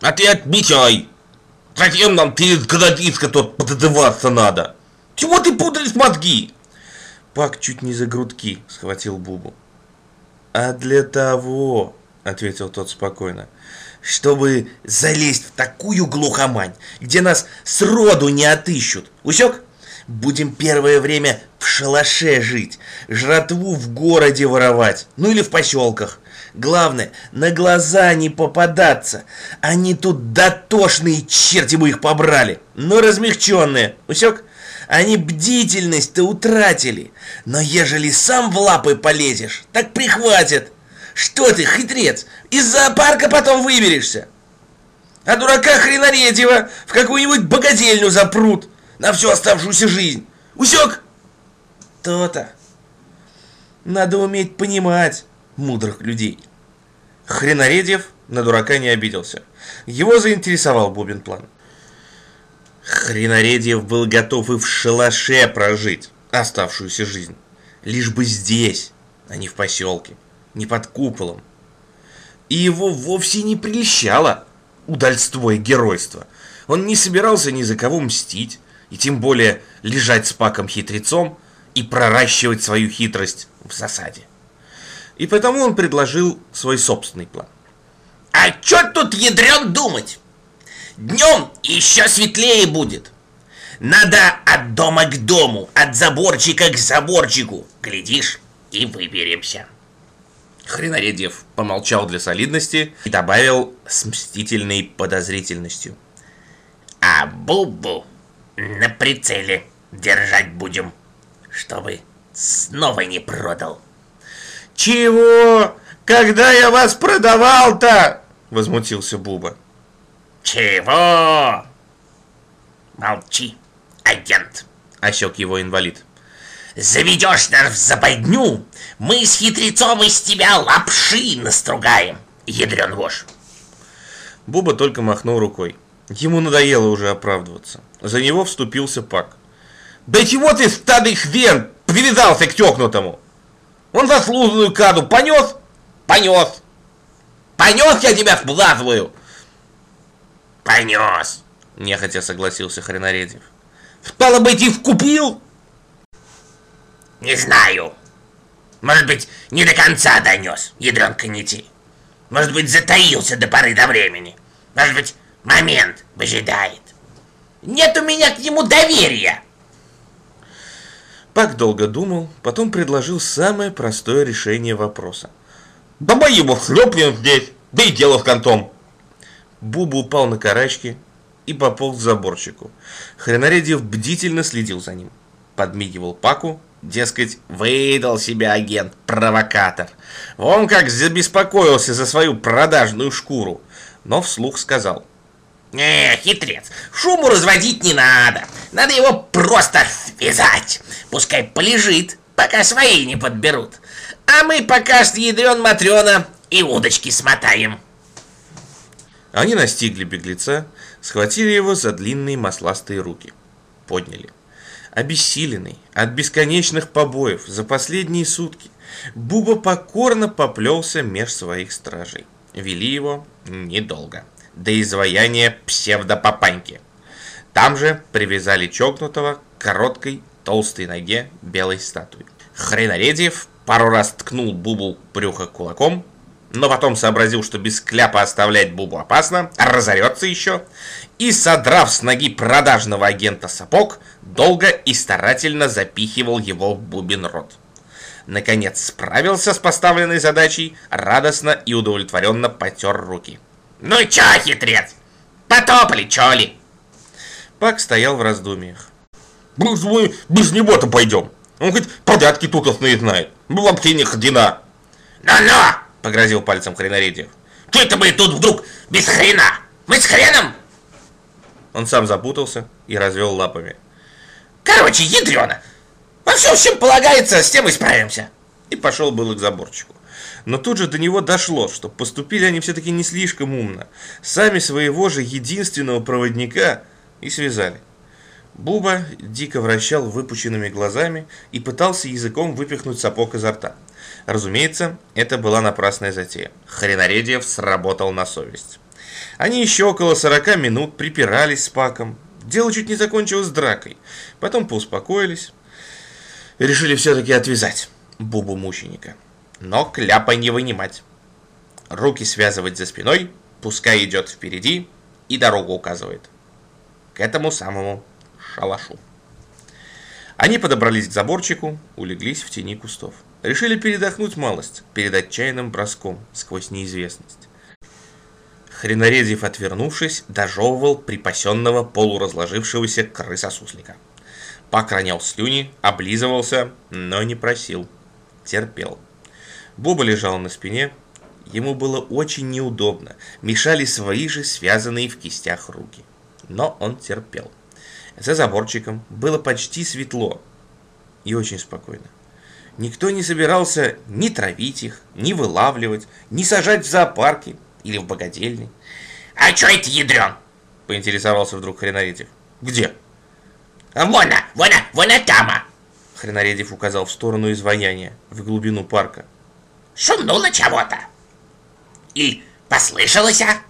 А ты отмечай! Зачем нам перед городиска тут пододеваться надо? Чего ты пудришь мозги? Пак чуть не за грудки схватил Бубу. А для того, ответил тот спокойно, чтобы залезть в такую глухомань, где нас сроду не отыщут. Усек? Будем первое время в шалаше жить, жратву в городе воровать, ну или в поселках. Главное, на глаза не попадаться. Они тут дотошные, черти бы их побрали, но размягченные. Усек? Они бдительность-то утратили. Но ежели сам в лапы полезешь, так прихватят. Что ты, хитрец, из зоопарка потом выберешься. А дурака хренаредьева в какую-нибудь богадельню запрут на всю оставшуюся жизнь. Усек? То-то. Надо уметь понимать мудрых людей. Хренаредьев на дурака не обиделся. Его заинтересовал Бубин план. Хренаредьев был готов и в шалаше прожить оставшуюся жизнь. Лишь бы здесь, а не в поселке, не под куполом. И его вовсе не прельщало удальство и геройство. Он не собирался ни за кого мстить, и тем более лежать с паком-хитрецом и проращивать свою хитрость в засаде. И потому он предложил свой собственный план. А чё тут ядрен думать? Днем еще светлее будет. Надо от дома к дому, от заборчика к заборчику. Глядишь, и выберемся. Хренаредьев помолчал для солидности и добавил с мстительной подозрительностью. А Бубу на прицеле держать будем, чтобы снова не продал. Чего? Когда я вас продавал-то? Возмутился Буба. Чего? Молчи, агент, осек его инвалид. Заведешь нас в западню, мы с хитрецом из тебя лапши настругаем, ядрен вож. Буба только махнул рукой. Ему надоело уже оправдываться. За него вступился Пак. «Да чего ты, стадый хрен, привязался к тёкнутому? Он заслуженную каду понес? Понес. Понес я тебя сблазываю. Понес, нехотя согласился Хренаредьев. Стало быть, и вкупил? Не знаю. Может быть, не до конца донес, ядренка нети. Может быть, затаился до поры до времени. Может быть, момент выжидает. Нет у меня к нему доверия. Пак долго думал, потом предложил самое простое решение вопроса. «Давай его шлепнем здесь, да и дело в контом!» Буба упал на карачки и пополз к заборчику. Хренаредьев бдительно следил за ним. Подмигивал Паку, дескать, выдал себя агент, провокатор. Он как забеспокоился за свою продажную шкуру, но вслух сказал. «Не, хитрец, шуму разводить не надо. Надо его просто связать. Пускай полежит, пока свои не подберут. А мы пока с ядрен Матрена и удочки смотаем». Они настигли беглеца, схватили его за длинные масластые руки. Подняли. Обессиленный от бесконечных побоев за последние сутки, Буба покорно поплелся меж своих стражей. Вели его недолго до изваяния псевдопапаньки. Там же привязали чокнутого к короткой толстой ноге белой статуи. Хренаредьев пару раз ткнул Бубу брюхо кулаком, но потом сообразил, что без кляпа оставлять Бубу опасно, разорется еще, и, содрав с ноги продажного агента сапог, долго и старательно запихивал его в Бубин рот. Наконец справился с поставленной задачей, радостно и удовлетворенно потер руки. Ну чё, хитрец? Потопали, чё ли? Пак стоял в раздумьях. Без, мы без него-то пойдем. Он хоть порядки тутовные знает. Мы вообще не ходина. Ну-ну, погрозил пальцем хренаредьев. Что это мы тут вдруг без хрена? Мы с хреном? Он сам запутался и развел лапами. Короче, ядрено. Во всем, чем полагается, с тем и справимся. И пошел было к заборчику. Но тут же до него дошло, что поступили они все-таки не слишком умно. Сами своего же единственного проводника и связали. Буба дико вращал выпученными глазами и пытался языком выпихнуть сапог изо рта. Разумеется, это была напрасная затея. Хренаредьев сработал на совесть. Они еще около 40 минут припирались с Паком. Дело чуть не закончилось дракой. Потом поуспокоились. Решили все-таки отвязать Бубу мученика. Но кляпа не вынимать. Руки связывать за спиной, пускай идет впереди и дорогу указывает. К этому самому шалашу. Они подобрались к заборчику, улеглись в тени кустов. Решили передохнуть малость перед отчаянным броском сквозь неизвестность. Хренорезев, отвернувшись, дожевывал припасенного полуразложившегося крысосуслика. Пак ронял слюни, облизывался, но не просил. Терпел. Боба лежал на спине. Ему было очень неудобно. Мешали свои же связанные в кистях руки. Но он терпел. За заборчиком было почти светло и очень спокойно. Никто не собирался ни травить их, ни вылавливать, ни сажать в зоопарке или в богадельне. «А чё это ядрен?» — поинтересовался вдруг Хренаритев. «Где?» «Вон, вон, вон там!» Хренаритев указал в сторону изваяния, в глубину парка. «Шумнуло чего-то!» «И послышалось, а?»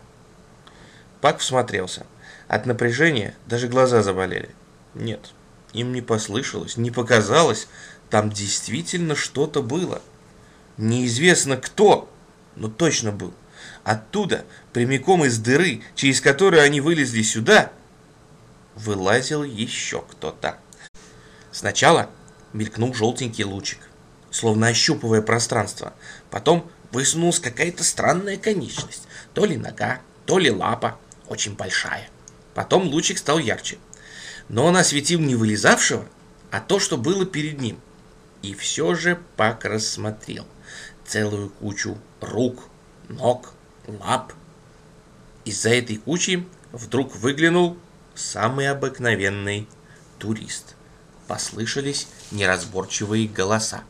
Пак всмотрелся. От напряжения даже глаза заболели. Нет, им не послышалось, не показалось. Там действительно что-то было. Неизвестно кто, но точно был. Оттуда, прямиком из дыры, через которую они вылезли сюда, вылазил еще кто-то. Сначала мелькнул желтенький лучик, словно ощупывая пространство. Потом высунулась какая-то странная конечность. То ли нога, то ли лапа, очень большая. Потом лучик стал ярче. Но он осветил не вылезавшего, а то, что было перед ним. И все же Пак рассмотрел целую кучу рук, ног, лап. Из-за этой кучи вдруг выглянул самый обыкновенный турист. Послышались неразборчивые голоса.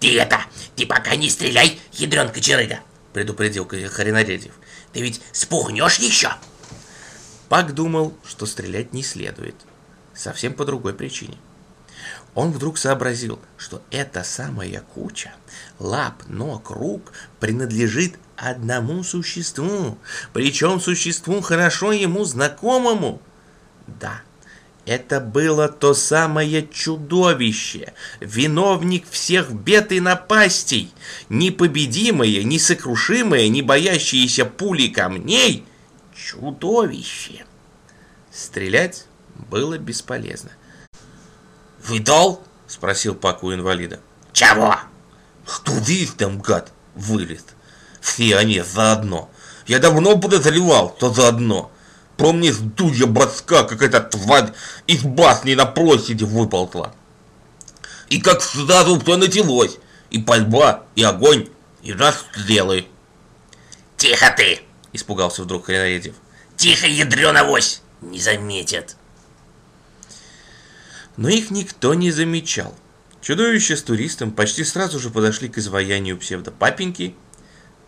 «Ты это, ты пока не стреляй, ядренка черыга!» предупредил Харинарезев. «Ты ведь спугнешь еще!» Пак думал, что стрелять не следует. Совсем по другой причине. Он вдруг сообразил, что эта самая куча лап, ног, рук принадлежит одному существу, причем существу хорошо ему знакомому. Да, это было то самое чудовище, виновник всех бед и напастей, непобедимое, несокрушимое, не боящееся пули камней чудовище. Стрелять было бесполезно. Видал? Спросил Пак у инвалида. «Чего?» Что здесь там, гад, вылез? Все они заодно. Я давно подозревал, что заодно. Помнишь, дудья броска, как эта тварь из басни на площади выползла. И как сразу все началось. И пальба, и огонь, и расстрелы. «Тихо ты!» – испугался вдруг Хренарезев. «Тихо, ядреновось! Не заметят!» Но их никто не замечал. Чудовище с туристом почти сразу же подошли к изваянию псевдопапеньки.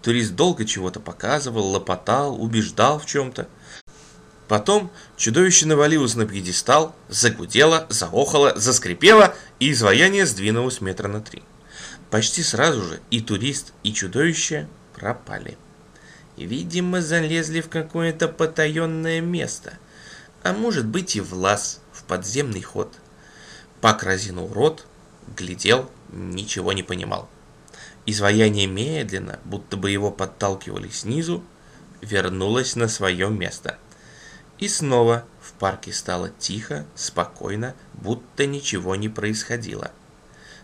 Турист долго чего-то показывал, лопотал, убеждал в чем-то. Потом чудовище навалилось на пьедестал, загудело, заохало, заскрипело, и изваяние сдвинулось метра на три. Почти сразу же и турист, и чудовище пропали. Видимо, залезли в какое-то потаенное место, а может быть и в лаз, в подземный ход – Пак разинул рот, глядел, ничего не понимал. Изваяние медленно, будто бы его подталкивали снизу, вернулось на свое место. И снова в парке стало тихо, спокойно, будто ничего не происходило.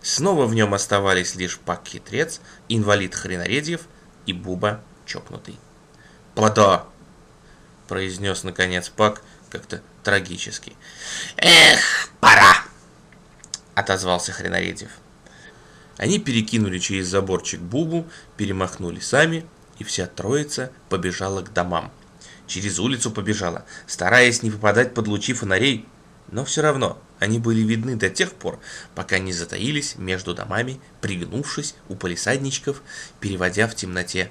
Снова в нем оставались лишь Пак-хитрец, инвалид Хренаредьев и Буба чокнутый. «Плато!» – произнес наконец Пак как-то трагически. «Эх, пора!» отозвался Хренаредев. Они перекинули через заборчик Бубу, перемахнули сами, и вся троица побежала к домам. Через улицу побежала, стараясь не попадать под лучи фонарей, но все равно они были видны до тех пор, пока не затаились между домами, пригнувшись у полисадничков, переводя в темноте